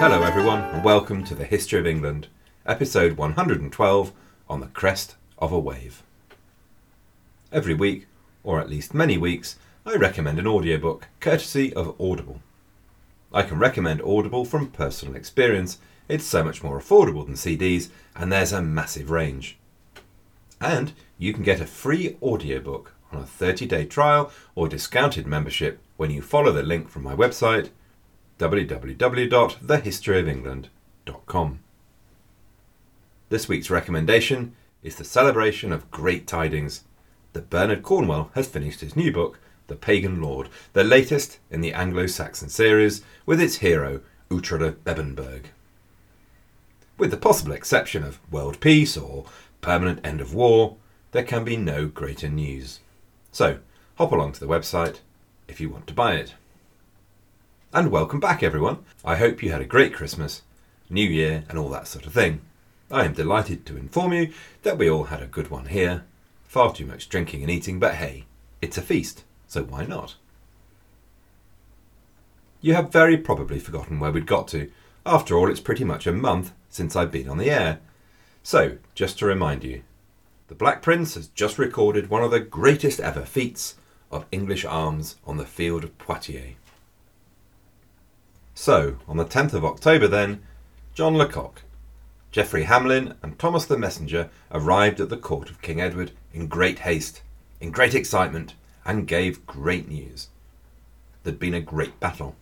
Hello, everyone, and welcome to the History of England, episode 112 on the crest of a wave. Every week, or at least many weeks, I recommend an audiobook courtesy of Audible. I can recommend Audible from personal experience. It's so much more affordable than CDs, and there's a massive range. And you can get a free audiobook on a 30 day trial or discounted membership when you follow the link from my website www.thehistoryofengland.com. This week's recommendation is the celebration of great tidings that Bernard Cornwell has finished his new book, The Pagan Lord, the latest in the Anglo Saxon series, with its hero, Uhtred of Bebbanburg. With the possible exception of world peace or permanent end of war, there can be no greater news. So, hop along to the website if you want to buy it. And welcome back, everyone. I hope you had a great Christmas, New Year, and all that sort of thing. I am delighted to inform you that we all had a good one here. Far too much drinking and eating, but hey, it's a feast, so why not? You have very probably forgotten where we'd got to. After all, it's pretty much a month since I've been on the air. So, just to remind you, the Black Prince has just recorded one of the greatest ever feats of English arms on the field of Poitiers. So, on the 10th of October, then, John Lecoq, Geoffrey Hamlin, and Thomas the Messenger arrived at the court of King Edward in great haste, in great excitement, and gave great news. There'd been a great battle.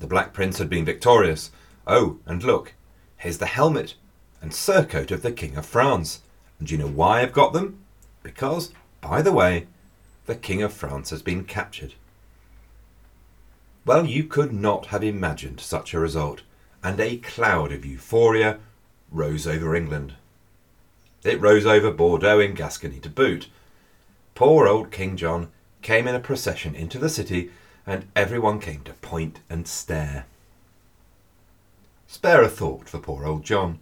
The Black Prince had been victorious. Oh, and look, here's the helmet and surcoat of the King of France. And do you know why I've got them? Because, by the way, the King of France has been captured. Well, you could not have imagined such a result, and a cloud of euphoria rose over England. It rose over Bordeaux in Gascony to boot. Poor old King John came in a procession into the city, and everyone came to point and stare. Spare a thought for poor old John.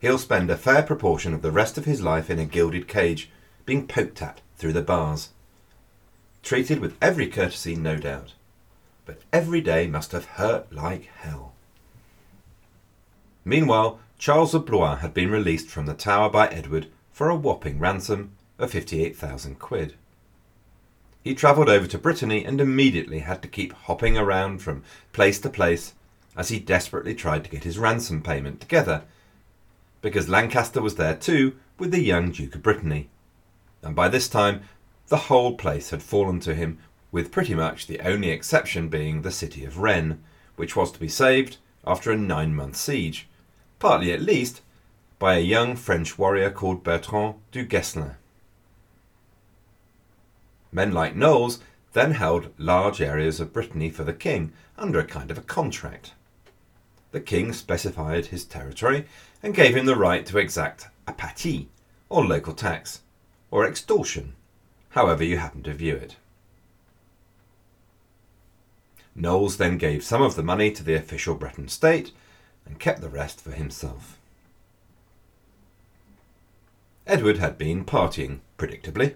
He'll spend a fair proportion of the rest of his life in a gilded cage, being poked at through the bars. Treated with every courtesy, no doubt but every day must have hurt like hell. Meanwhile, Charles of Blois had been released from the tower by Edward for a whopping ransom of 58,000 quid. He travelled over to Brittany and immediately had to keep hopping around from place to place as he desperately tried to get his ransom payment together, because Lancaster was there too with the young Duke of Brittany. And by this time, the whole place had fallen to him with pretty much the only exception being the city of Rennes, which was to be saved after a nine month siege, partly at least by a young French warrior called Bertrand du Guesclin. Men like Knowles then held large areas of Brittany for the king under a kind of a contract. The king specified his territory and gave him the right to exact a pati, or local tax, or extortion, however you happen to view it. Knowles then gave some of the money to the official Breton state and kept the rest for himself. Edward had been partying, predictably.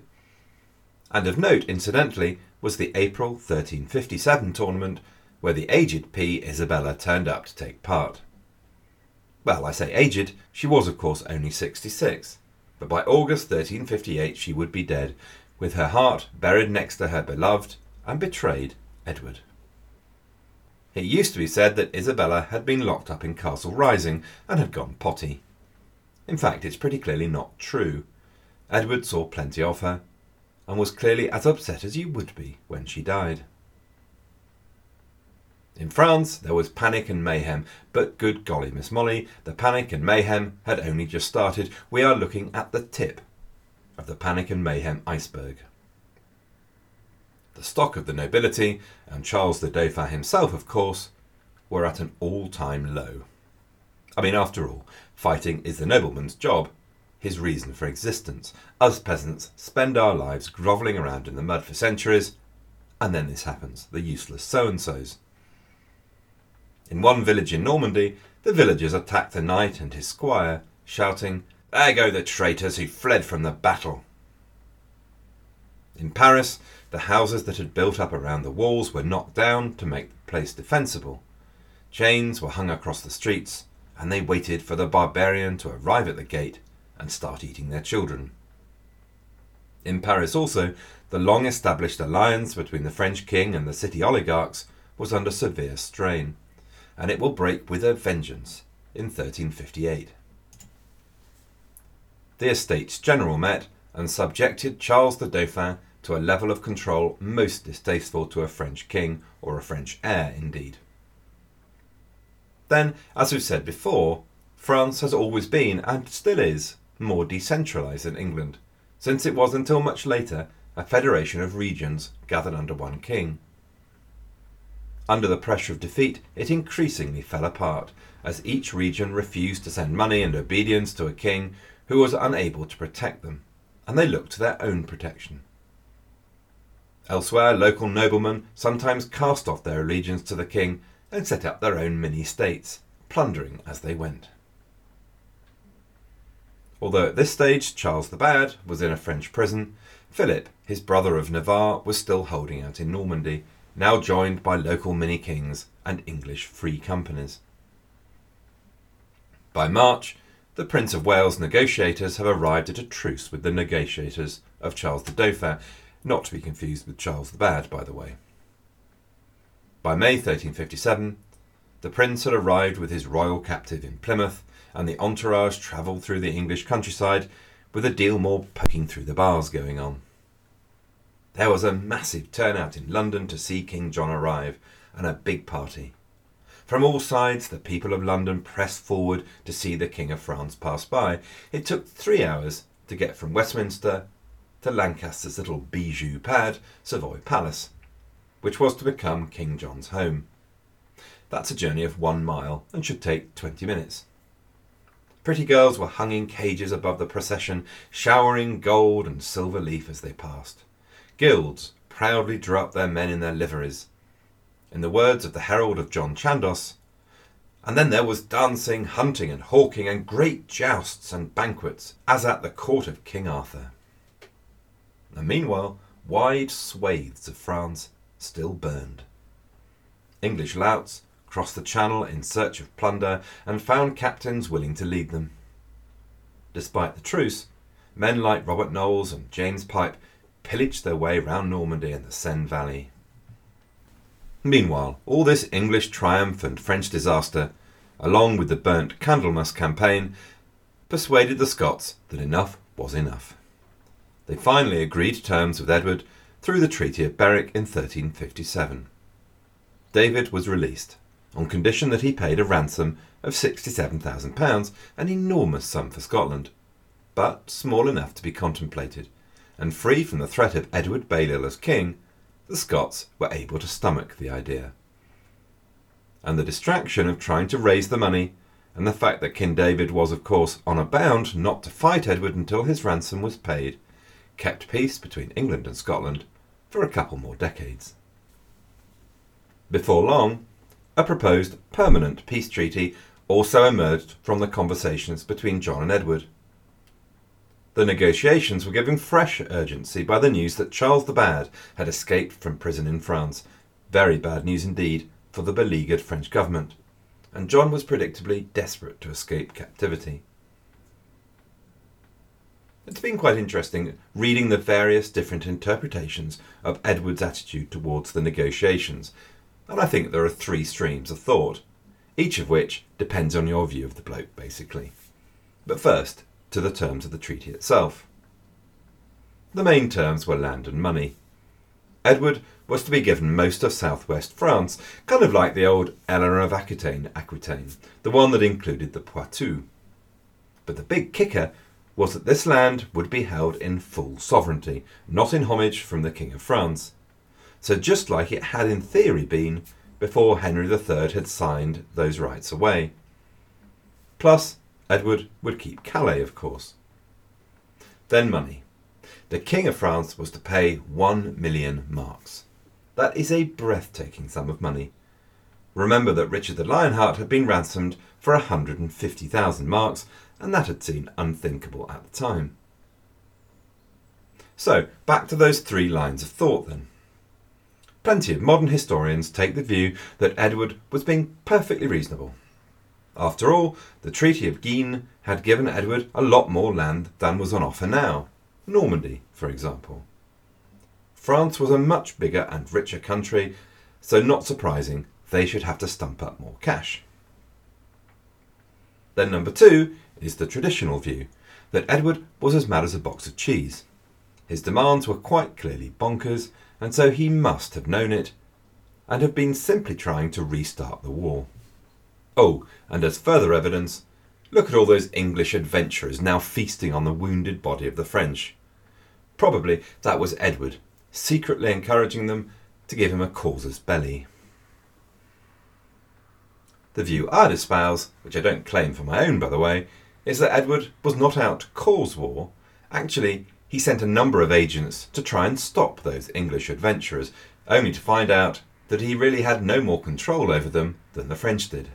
And of note, incidentally, was the April 1357 tournament where the aged P. Isabella turned up to take part. Well, I say aged, she was of course only 66, but by August 1358 she would be dead, with her heart buried next to her beloved and betrayed Edward. It used to be said that Isabella had been locked up in Castle Rising and had gone potty. In fact, it's pretty clearly not true. Edward saw plenty of her, and was clearly as upset as you would be when she died. In France, there was panic and mayhem, but good golly, Miss Molly, the panic and mayhem had only just started. We are looking at the tip of the panic and mayhem iceberg. The stock of the nobility, and Charles the Dauphin himself, of course, were at an all time low. I mean, after all, fighting is the nobleman's job, his reason for existence. Us peasants spend our lives grovelling around in the mud for centuries, and then this happens the useless so and so's. In one village in Normandy, the villagers attacked a knight and his squire, shouting, There go the traitors who fled from the battle. In Paris, the houses that had built up around the walls were knocked down to make the place defensible. Chains were hung across the streets, and they waited for the barbarian to arrive at the gate and start eating their children. In Paris also, the long established alliance between the French king and the city oligarchs was under severe strain, and it will break with a vengeance in 1358. The Estates General met and subjected Charles the Dauphin to a level of control most distasteful to a French king, or a French heir indeed. Then, as we've said before, France has always been, and still is, more decentralised than England, since it was until much later a federation of regions gathered under one king. Under the pressure of defeat, it increasingly fell apart, as each region refused to send money and obedience to a king who was unable to protect them, and they looked to their own protection. Elsewhere, local noblemen sometimes cast off their allegiance to the king and set up their own mini states, plundering as they went. Although at this stage Charles the Bad was in a French prison, Philip, his brother of Navarre, was still holding out in Normandy, now joined by local mini kings and English free companies. By March, the Prince of Wales negotiators have arrived at a truce with the negotiators of Charles the Dauphin, not to be confused with Charles the Bad, by the way. By May 1357, the prince had arrived with his royal captive in Plymouth, and the entourage travelled through the English countryside with a deal more poking through the bars going on. There was a massive turnout in London to see King John arrive, and a big party. From all sides, the people of London pressed forward to see the King of France pass by. It took three hours to get from Westminster to Lancaster's little bijou pad, Savoy Palace, which was to become King John's home. That's a journey of one mile and should take twenty minutes. Pretty girls were hung in cages above the procession, showering gold and silver leaf as they passed. Guilds proudly drew up their men in their liveries. In the words of the herald of John Chandos, and then there was dancing, hunting, and hawking, and great jousts and banquets, as at the court of King Arthur. And meanwhile, wide swathes of France still burned. English louts crossed the Channel in search of plunder, and found captains willing to lead them. Despite the truce, men like Robert Knowles and James Pipe pillaged their way round Normandy and the Seine Valley. Meanwhile, all this English triumph and French disaster, along with the burnt Candlemas campaign, persuaded the Scots that enough was enough. They finally agreed terms with Edward through the Treaty of Berwick in 1357. David was released on condition that he paid a ransom of £67,000, an enormous sum for Scotland, but small enough to be contemplated, and free from the threat of Edward Balliol as king, the Scots were able to stomach the idea. And the distraction of trying to raise the money, and the fact that King David was, of course, on a bound not to fight Edward until his ransom was paid, kept peace between England and Scotland for a couple more decades. Before long, a proposed permanent peace treaty also emerged from the conversations between John and Edward. The negotiations were given fresh urgency by the news that Charles the Bad had escaped from prison in France. Very bad news indeed for the beleaguered French government, and John was predictably desperate to escape captivity. It's been quite interesting reading the various different interpretations of Edward's attitude towards the negotiations and I think there are three streams of thought, each of which depends on your view of the bloke, basically. But first, to the terms of the treaty itself. The main terms were land and money. Edward was to be given most of southwest France, kind of like the old Eleanor of Aquitaine, Aquitaine, the one that included the Poitou. But the big kicker was that this land would be held in full sovereignty, not in homage from the King of France so just like it had in theory been before Henry III had signed those rights away. Plus, Edward would keep Calais, of course. Then money. The King of France was to pay one million marks. That is a breathtaking sum of money. Remember that Richard the Lionheart had been ransomed for 150,000 marks, and that had seemed unthinkable at the time. So, back to those three lines of thought then. plenty of modern historians take the view that Edward was being perfectly reasonable. After all, the Treaty of Guisnes had given Edward a lot more land than was on offer now. Normandy, for example. France was a much bigger and richer country, so not surprising they should have to stump up more cash. Then, number two is the traditional view that Edward was as mad as a box of cheese. His demands were quite clearly bonkers, and so he must have known it and have been simply trying to restart the war. Oh, and as further evidence, look at all those English adventurers now feasting on the wounded body of the French. Probably that was Edward secretly encouraging them to give him a casus belli. The view I'd espouse, which I don't claim for my own by the way, is that Edward was not out to cause war. Actually, he sent a number of agents to try and stop those English adventurers, only to find out that he really had no more control over them than the French did.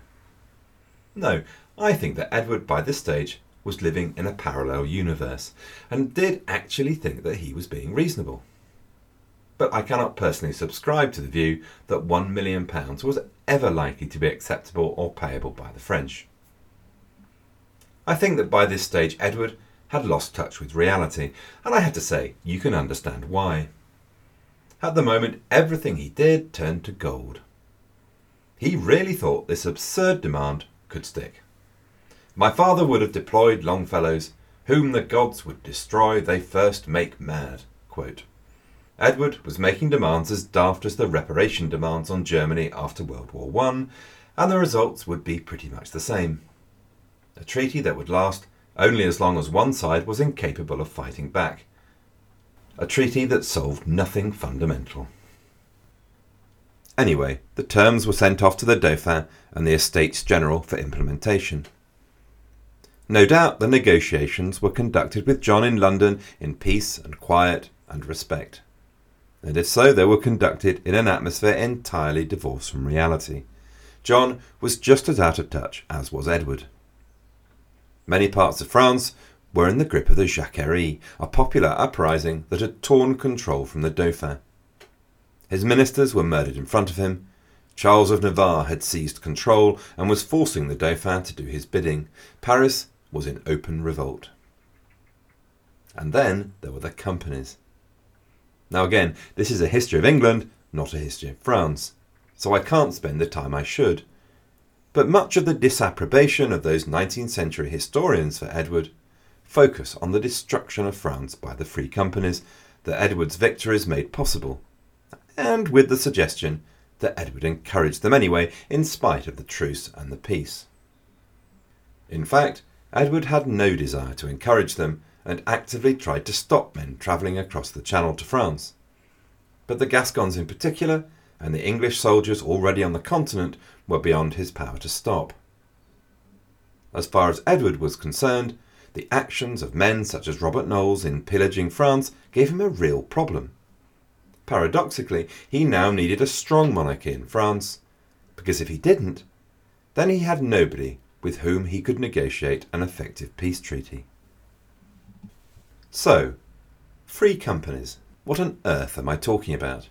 No, I think that Edward by this stage was living in a parallel universe, and did actually think that he was being reasonable but I cannot personally subscribe to the view that £1 million was ever likely to be acceptable or payable by the French. I think that by this stage Edward had lost touch with reality, and I have to say, you can understand why. At the moment, everything he did turned to gold. He really thought this absurd demand could stick. My father would have deployed Longfellow's, Whom the gods would destroy, they first make mad. Quote. Edward was making demands as daft as the reparation demands on Germany after World War I, and the results would be pretty much the same. A treaty that would last only as long as one side was incapable of fighting back. A treaty that solved nothing fundamental. Anyway, the terms were sent off to the Dauphin and the Estates General for implementation. No doubt the negotiations were conducted with John in London in peace and quiet and respect and if so, they were conducted in an atmosphere entirely divorced from reality. John was just as out of touch as was Edward. Many parts of France were in the grip of the Jacquerie, a popular uprising that had torn control from the Dauphin. His ministers were murdered in front of him. Charles of Navarre had seized control and was forcing the Dauphin to do his bidding. Paris was in open revolt. And then there were the companies. Now, again, this is a history of England, not a history of France, so I can't spend the time I should. But much of the disapprobation of those 19th century historians for Edward focus on the destruction of France by the free companies that Edward's victories made possible, and with the suggestion that Edward encouraged them anyway, in spite of the truce and the peace. In fact, Edward had no desire to encourage them, and actively tried to stop men travelling across the Channel to France. But the Gascons in particular, and the English soldiers already on the continent, were beyond his power to stop. As far as Edward was concerned, the actions of men such as Robert Knowles in pillaging France gave him a real problem. Paradoxically, he now needed a strong monarchy in France, because if he didn't, then he had nobody with whom he could negotiate an effective peace treaty. So, free companies. What on earth am I talking about?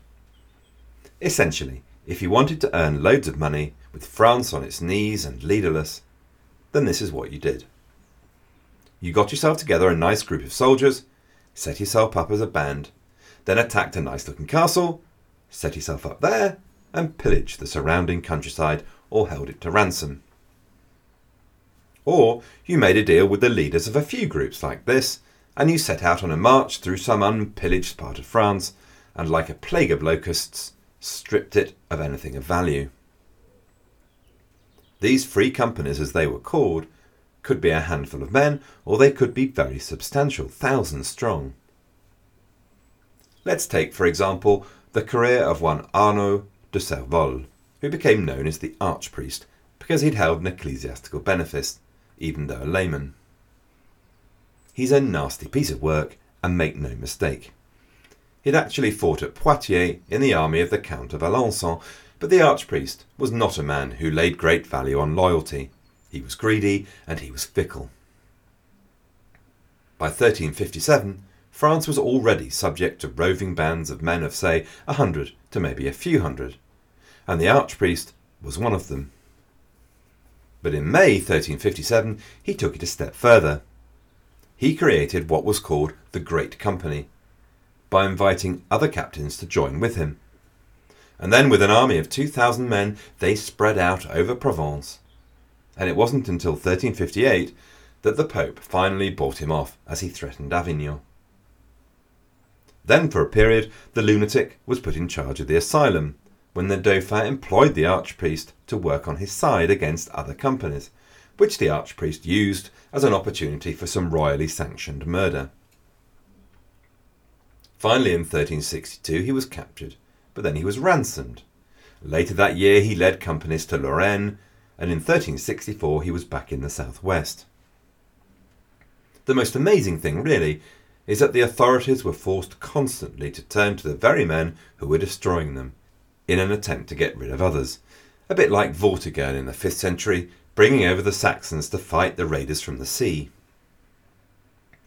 Essentially, if you wanted to earn loads of money with France on its knees and leaderless, then this is what you did. You got yourself together a nice group of soldiers, set yourself up as a band, then attacked a nice looking castle, set yourself up there, and pillaged the surrounding countryside or held it to ransom. Or you made a deal with the leaders of a few groups like this and you set out on a march through some unpillaged part of France, and like a plague of locusts, stripped it of anything of value. These free companies, as they were called, could be a handful of men, or they could be very substantial, thousands strong. Let's take, for example, the career of one Arnaud de Cervolles, who became known as the archpriest because he'd held an ecclesiastical benefice, even though a layman. He's a nasty piece of work, and make no mistake. He'd actually fought at Poitiers in the army of the Count of Alençon, but the archpriest was not a man who laid great value on loyalty. He was greedy and he was fickle. By 1357, France was already subject to roving bands of men of, say, a hundred to maybe a few hundred, and the archpriest was one of them. But in May 1357, he took it a step further. He created what was called the Great Company by inviting other captains to join with him. And then, with an army of 2,000 men, they spread out over Provence. And it wasn't until 1358 that the Pope finally bought him off as he threatened Avignon. Then, for a period, the lunatic was put in charge of the asylum, when the Dauphin employed the archpriest to work on his side against other companies, which the archpriest used as an opportunity for some royally sanctioned murder. Finally, in 1362, he was captured, but then he was ransomed. Later that year, he led companies to Lorraine, and in 1364, he was back in the southwest. The most amazing thing, really, is that the authorities were forced constantly to turn to the very men who were destroying them in an attempt to get rid of others. A bit like Vortigern in the 5th century, bringing over the Saxons to fight the raiders from the sea.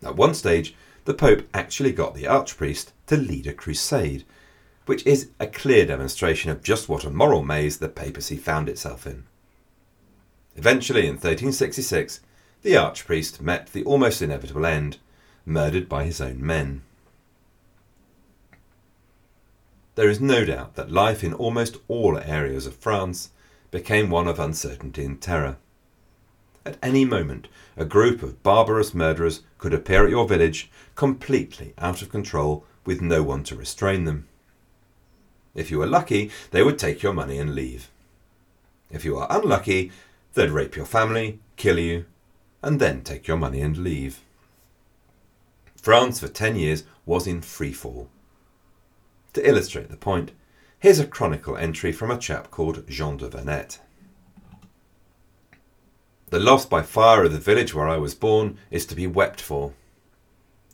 At one stage, the Pope actually got the archpriest to lead a crusade, which is a clear demonstration of just what a moral maze the papacy found itself in. Eventually, in 1366, the archpriest met the almost inevitable end, murdered by his own men. There is no doubt that life in almost all areas of France became one of uncertainty and terror. At any moment, a group of barbarous murderers could appear at your village, completely out of control, with no one to restrain them. If you were lucky, they would take your money and leave. If you are unlucky, they'd rape your family, kill you, and then take your money and leave. France for ten years was in free fall. To illustrate the point, here's a chronicle entry from a chap called Jean de Venette. The loss by fire of the village where I was born is to be wept for.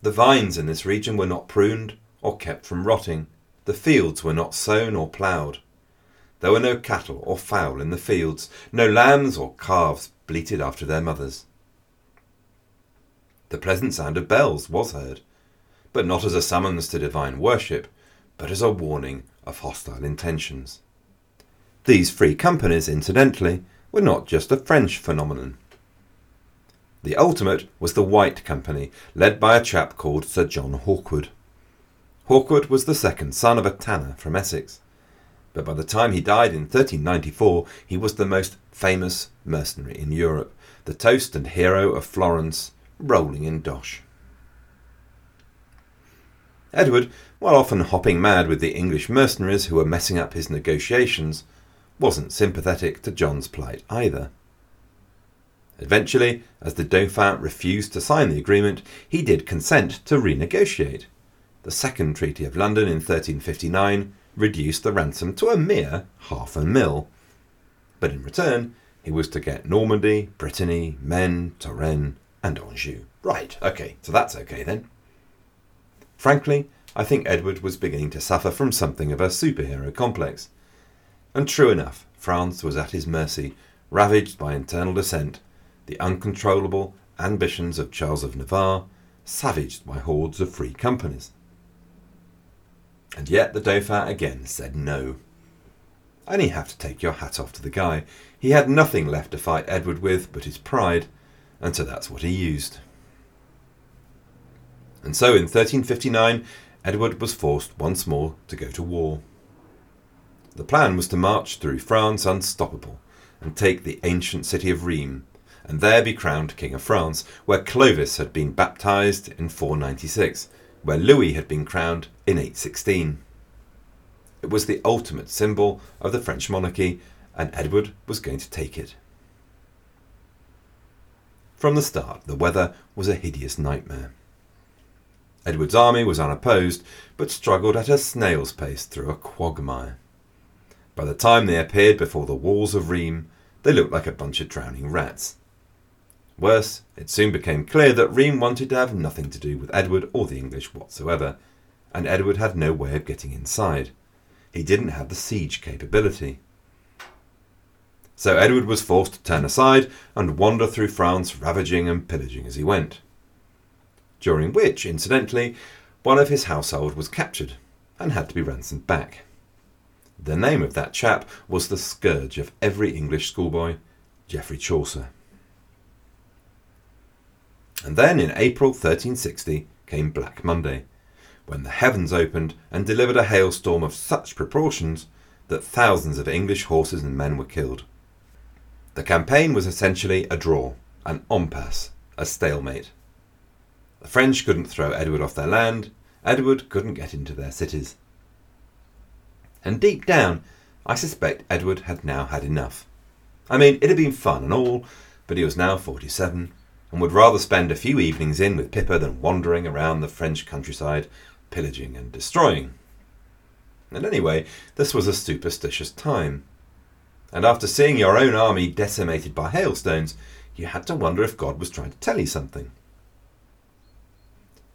The vines in this region were not pruned or kept from rotting. The fields were not sown or ploughed. There were no cattle or fowl in the fields, no lambs or calves bleated after their mothers. The pleasant sound of bells was heard, but not as a summons to divine worship, but as a warning of hostile intentions. These free companies, incidentally, were not just a French phenomenon. The ultimate was the White Company, led by a chap called Sir John Hawkwood. Hawkwood was the second son of a tanner from Essex, but by the time he died in 1394, he was the most famous mercenary in Europe, the toast and hero of Florence, rolling in dosh. Edward, while often hopping mad with the English mercenaries who were messing up his negotiations, wasn't sympathetic to John's plight either. Eventually, as the Dauphin refused to sign the agreement, he did consent to renegotiate. The Second Treaty of London in 1359 reduced the ransom to a mere half a mil. But in return, he was to get Normandy, Brittany, Maine, Touraine, and Anjou. Right, okay, so that's okay then. Frankly, I think Edward was beginning to suffer from something of a superhero complex. And true enough, France was at his mercy, ravaged by internal dissent, the uncontrollable ambitions of Charles of Navarre, savaged by hordes of free companies. And yet the Dauphin again said no. And you have to take your hat off to the guy. He had nothing left to fight Edward with but his pride, and so that's what he used. And so in 1359, Edward was forced once more to go to war. The plan was to march through France unstoppable and take the ancient city of Rheims, and there be crowned King of France, where Clovis had been baptized in 496, where Louis had been crowned in 816. It was the ultimate symbol of the French monarchy, and Edward was going to take it. From the start, the weather was a hideous nightmare. Edward's army was unopposed, but struggled at a snail's pace through a quagmire. By the time they appeared before the walls of Rheims, they looked like a bunch of drowning rats. Worse, it soon became clear that Rheims wanted to have nothing to do with Edward or the English whatsoever, and Edward had no way of getting inside. He didn't have the siege capability. So Edward was forced to turn aside and wander through France, ravaging and pillaging as he went during which, incidentally, one of his household was captured and had to be ransomed back. The name of that chap was the scourge of every English schoolboy, Geoffrey Chaucer. And then in April 1360 came Black Monday, when the heavens opened and delivered a hailstorm of such proportions that thousands of English horses and men were killed. The campaign was essentially a draw, an impasse, a stalemate. The French couldn't throw Edward off their land, Edward couldn't get into their cities. And deep down, I suspect Edward had now had enough. I mean, it had been fun and all, but he was now 47 and would rather spend a few evenings in with Pippa than wandering around the French countryside, pillaging and destroying. And anyway, this was a superstitious time. And after seeing your own army decimated by hailstones, you had to wonder if God was trying to tell you something.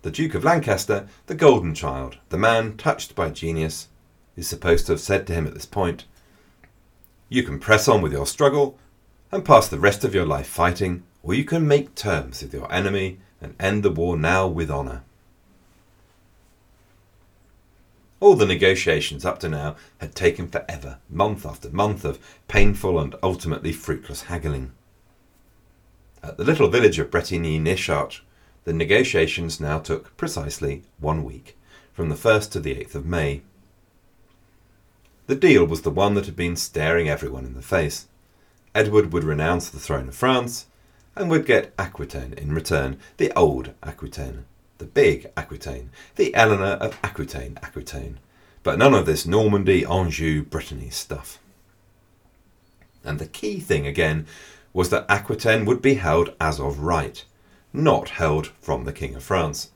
The Duke of Lancaster, the golden child, the man touched by genius, is supposed to have said to him at this point, You can press on with your struggle and pass the rest of your life fighting, or you can make terms with your enemy and end the war now with honour. All the negotiations up to now had taken forever, month after month of painful and ultimately fruitless haggling. At the little village of Bretigny near Chartres, the negotiations now took precisely one week, from the 1st to the 8th of May. The deal was the one that had been staring everyone in the face. Edward would renounce the throne of France and would get Aquitaine in return, the old Aquitaine, the big Aquitaine, the Eleanor of Aquitaine Aquitaine, but none of this Normandy, Anjou, Brittany stuff. And the key thing again was that Aquitaine would be held as of right, not held from the King of France.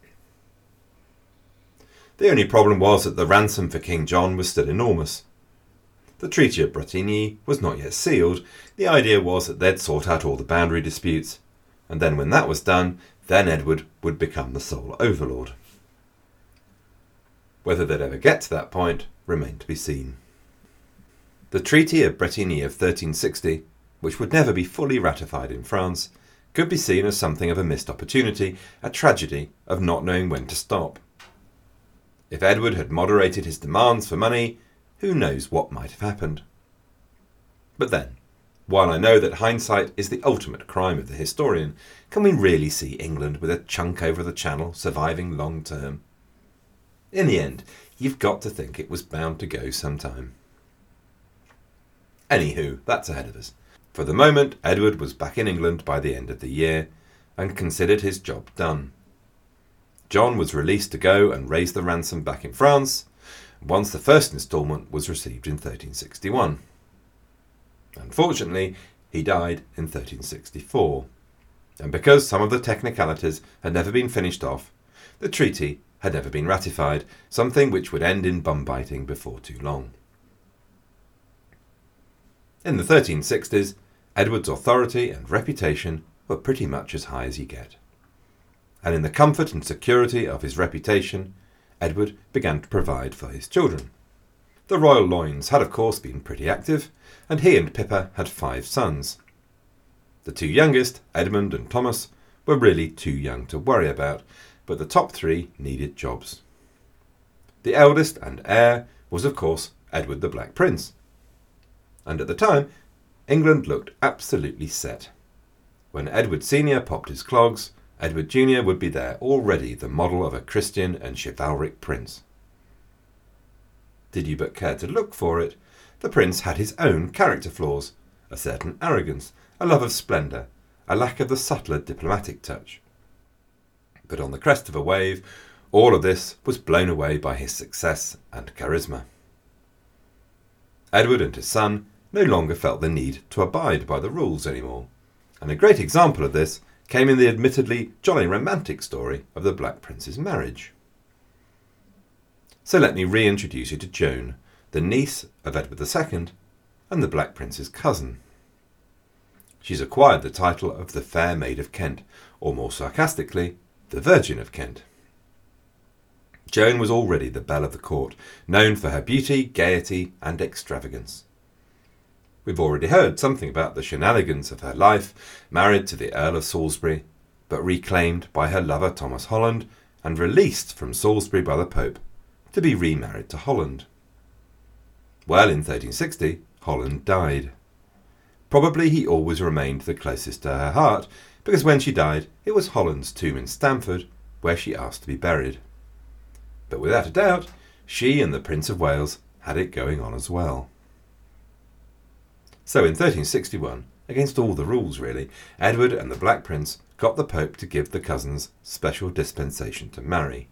The only problem was that the ransom for King John was still enormous. The Treaty of Bretigny was not yet sealed. The idea was that they'd sort out all the boundary disputes, and then when that was done, then Edward would become the sole overlord. Whether they'd ever get to that point remained to be seen. The Treaty of Bretigny of 1360, which would never be fully ratified in France, could be seen as something of a missed opportunity, a tragedy of not knowing when to stop. If Edward had moderated his demands for money, who knows what might have happened. But then, while I know that hindsight is the ultimate crime of the historian, can we really see England with a chunk over the channel surviving long term? In the end, you've got to think it was bound to go sometime. Anywho, that's ahead of us. For the moment, Edward was back in England by the end of the year and considered his job done. John was released to go and raise the ransom back in France, once the first instalment was received in 1361. Unfortunately, he died in 1364, and because some of the technicalities had never been finished off, the treaty had never been ratified, something which would end in bum biting before too long. In the 1360s, Edward's authority and reputation were pretty much as high as you get. And in the comfort and security of his reputation, Edward began to provide for his children. The royal loins had, of course, been pretty active, and he and Pippa had five sons. The two youngest, Edmund and Thomas, were really too young to worry about, but the top three needed jobs. The eldest and heir was, of course, Edward the Black Prince. And at the time, England looked absolutely set. When Edward Sr. popped his clogs, Edward Jr. would be there, already the model of a Christian and chivalric prince. Did you but care to look for it, the prince had his own character flaws, a certain arrogance, a love of splendour, a lack of the subtler diplomatic touch. But on the crest of a wave, all of this was blown away by his success and charisma. Edward and his son no longer felt the need to abide by the rules anymore, and a great example of this came in the admittedly jolly romantic story of the Black Prince's marriage. So let me reintroduce you to Joan, the niece of Edward II and the Black Prince's cousin. She's acquired the title of the Fair Maid of Kent, or more sarcastically, the Virgin of Kent. Joan was already the belle of the court, known for her beauty, gaiety, and extravagance. We've already heard something about the shenanigans of her life, married to the Earl of Salisbury, but reclaimed by her lover Thomas Holland and released from Salisbury by the Pope to be remarried to Holland. Well, in 1360, Holland died. Probably he always remained the closest to her heart, because when she died, it was Holland's tomb in Stamford where she asked to be buried. But without a doubt, she and the Prince of Wales had it going on as well. So in 1361, against all the rules really, Edward and the Black Prince got the Pope to give the cousins special dispensation to marry.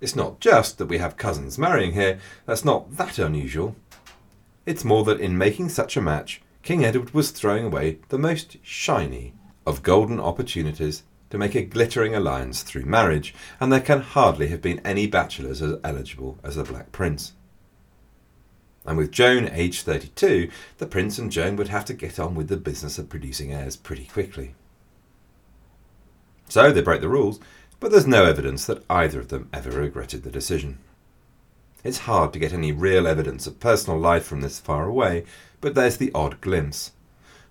It's not just that we have cousins marrying here, that's not that unusual. It's more that in making such a match, King Edward was throwing away the most shiny of golden opportunities to make a glittering alliance through marriage, and there can hardly have been any bachelors as eligible as the Black Prince. And with Joan aged 32, the Prince and Joan would have to get on with the business of producing heirs pretty quickly. So they broke the rules, but there's no evidence that either of them ever regretted the decision. It's hard to get any real evidence of personal life from this far away, but there's the odd glimpse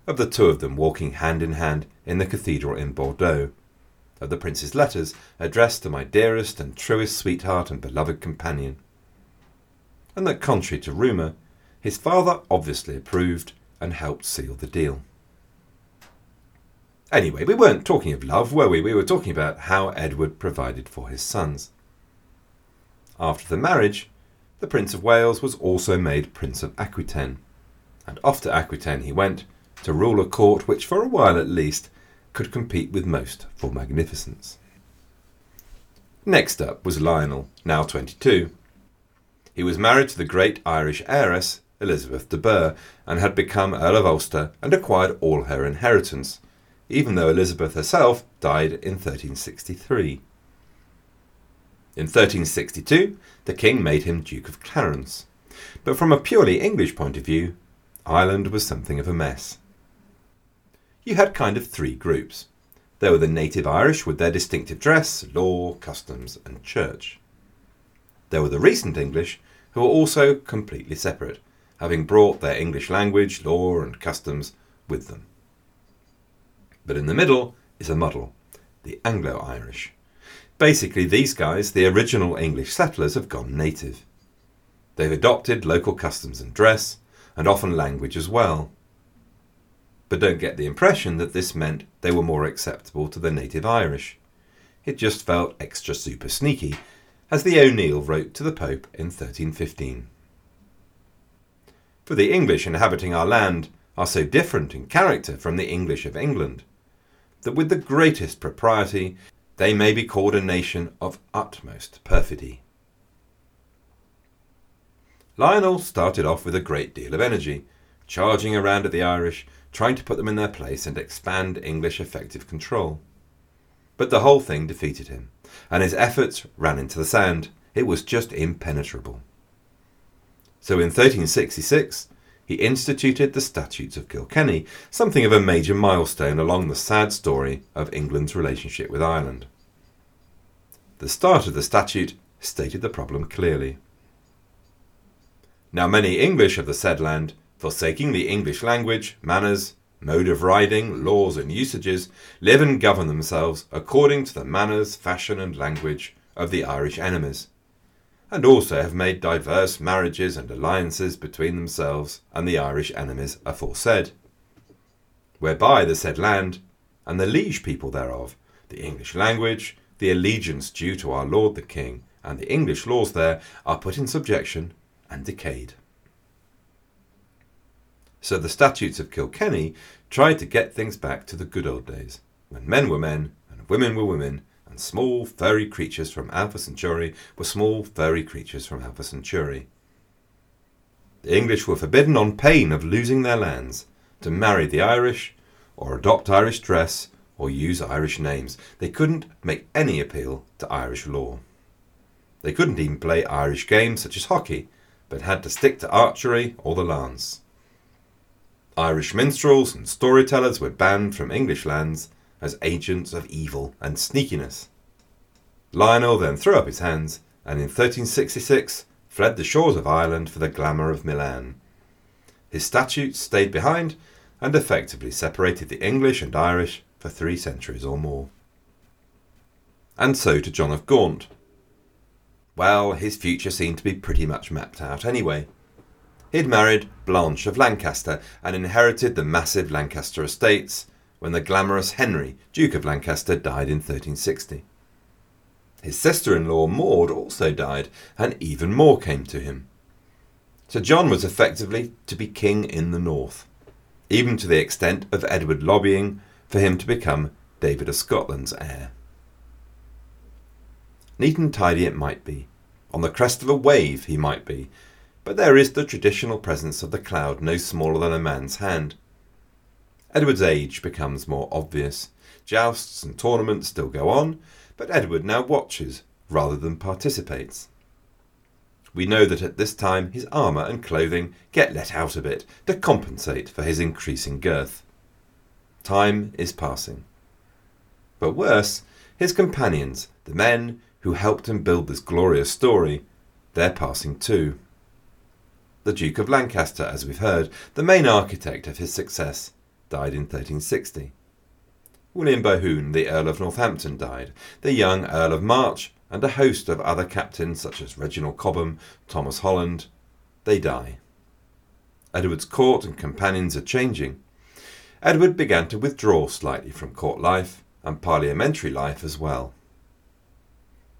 of the two of them walking hand in hand in the cathedral in Bordeaux, of the prince's letters addressed to my dearest and truest sweetheart and beloved companion, and that contrary to rumour, his father obviously approved and helped seal the deal. Anyway, we weren't talking of love, were we? We were talking about how Edward provided for his sons. After the marriage, the Prince of Wales was also made Prince of Aquitaine, and off to Aquitaine he went to rule a court which, for a while at least, could compete with most for magnificence. Next up was Lionel, now 22. He was married to the great Irish heiress, Elizabeth de Burgh, and had become Earl of Ulster and acquired all her inheritance, even though Elizabeth herself died in 1363. In 1362, the king made him Duke of Clarence. But from a purely English point of view, Ireland was something of a mess. You had kind of three groups. There were the native Irish with their distinctive dress, law, customs, and church. There were the recent English, who were also completely separate, having brought their English language, law, and customs with them. But in the middle is a muddle, the Anglo Irish. Basically, these guys, the original English settlers, have gone native. They've adopted local customs and dress, and often language as well. But don't get the impression that this meant they were more acceptable to the native Irish. It just felt extra super sneaky, as the O'Neill wrote to the Pope in 1315. For the English inhabiting our land are so different in character from the English of England that with the greatest propriety they may be called a nation of utmost perfidy. Lionel started off with a great deal of energy, charging around at the Irish, trying to put them in their place and expand English effective control. But the whole thing defeated him, and his efforts ran into the sand. It was just impenetrable. So in 1366, he instituted the Statutes of Kilkenny, something of a major milestone along the sad story of England's relationship with Ireland. The start of the statute stated the problem clearly. Now, many English of the said land, forsaking the English language, manners, mode of riding, laws, and usages, live and govern themselves according to the manners, fashion, and language of the Irish enemies, and also have made diverse marriages and alliances between themselves and the Irish enemies aforesaid, whereby the said land, and the liege people thereof, the English language, the allegiance due to our Lord the King, and the English laws there, are put in subjection and decayed. So the statutes of Kilkenny tried to get things back to the good old days, when men were men and women were women, and small furry creatures from Alpha Centauri were small furry creatures from Alpha Centauri. The English were forbidden on pain of losing their lands to marry the Irish, or adopt Irish dress, or use Irish names. They couldn't make any appeal to Irish law. They couldn't even play Irish games such as hockey, but had to stick to archery or the lance. Irish minstrels and storytellers were banned from English lands as agents of evil and sneakiness. Lionel then threw up his hands and in 1366 fled the shores of Ireland for the glamour of Milan. His statutes stayed behind and effectively separated the English and Irish for three centuries or more. and so to John of Gaunt. Well, his future seemed to be pretty much mapped out anyway. He'd married Blanche of Lancaster and inherited the massive Lancaster estates when the glamorous Henry, Duke of Lancaster, died in 1360. His sister in law Maud also died, and even more came to him. So John was effectively to be king in the north, even to the extent of Edward lobbying for him to become David of Scotland's heir. Neat and tidy it might be. On the crest of a wave he might be, but there is the traditional presence of the cloud no smaller than a man's hand. Edward's age becomes more obvious. Jousts and tournaments still go on, but Edward now watches rather than participates. We know that at this time his armour and clothing get let out a bit to compensate for his increasing girth. Time is passing. But worse, his companions, the men who helped him build this glorious story, they're passing too. The Duke of Lancaster, as we've heard, the main architect of his success, died in 1360. William Bohun, the Earl of Northampton, died. The young Earl of March, and a host of other captains such as Reginald Cobham, Thomas Holland, they die. Edward's court and companions are changing. Edward began to withdraw slightly from court life and parliamentary life as well.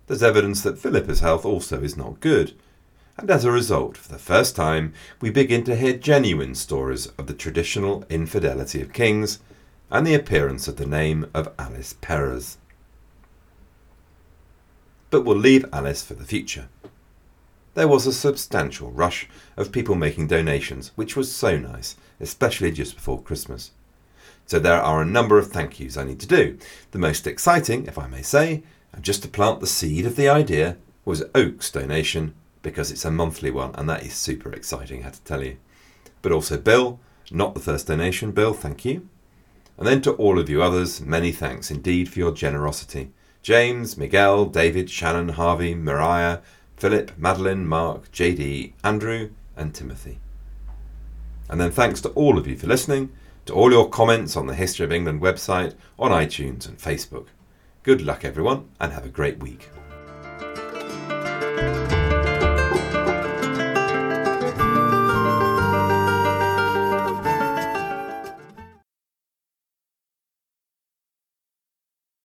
There's evidence that Philippa's health also is not good, and as a result, for the first time, we begin to hear genuine stories of the traditional infidelity of kings and the appearance of the name of Alice Perrers. But we'll leave Alice for the future. There was a substantial rush of people making donations, which was so nice, especially just before Christmas. So there are a number of thank yous I need to do. The most exciting, if I may say, and just to plant the seed of the idea, was Oak's donation because it's a monthly one, and that is super exciting, I have to tell you. But also Bill, not the first donation. Bill, thank you. And then to all of you others, many thanks indeed for your generosity. James, Miguel, David, Shannon, Harvey, Mariah, Philip, Madeline, Mark, JD, Andrew, and Timothy. And then thanks to all of you for listening, to all your comments on the History of England website, on iTunes and Facebook. Good luck, everyone, and have a great week.